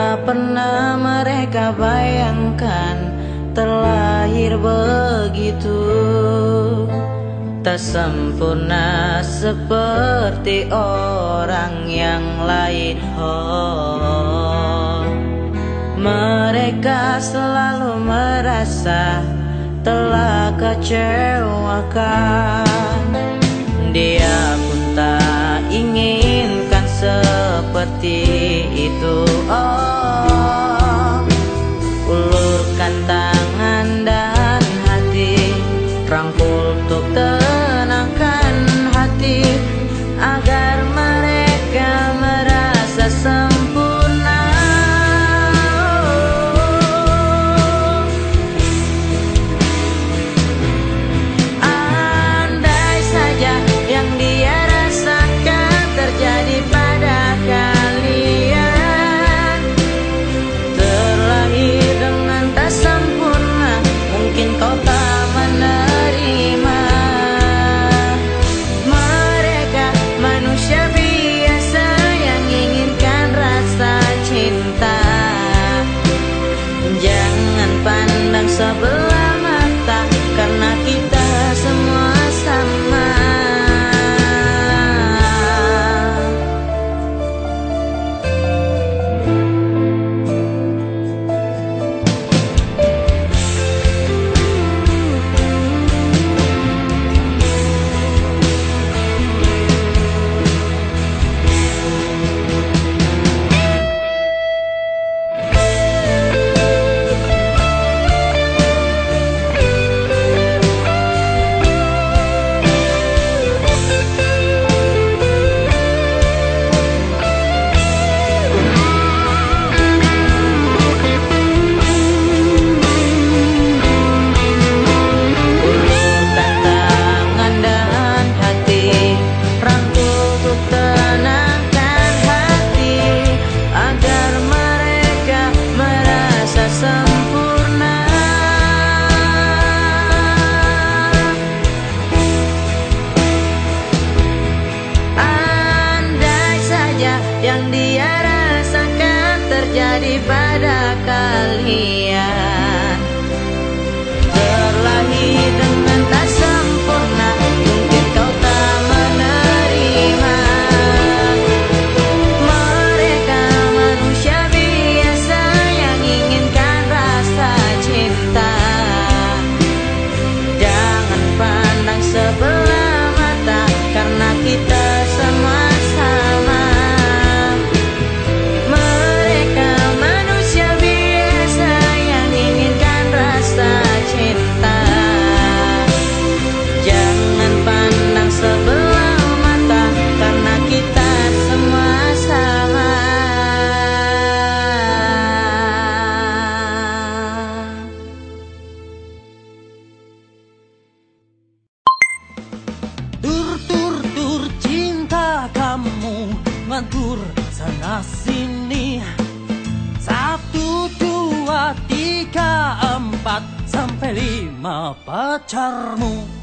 Tak pernah mereka bayangkan Terlahir begitu. Tak sempurna seperti orang yang lain. Oh, Mereka selalu merasa telah kecewakan. sabar sini. Satu, dua, tiga, empat Sampai lima pacarmu.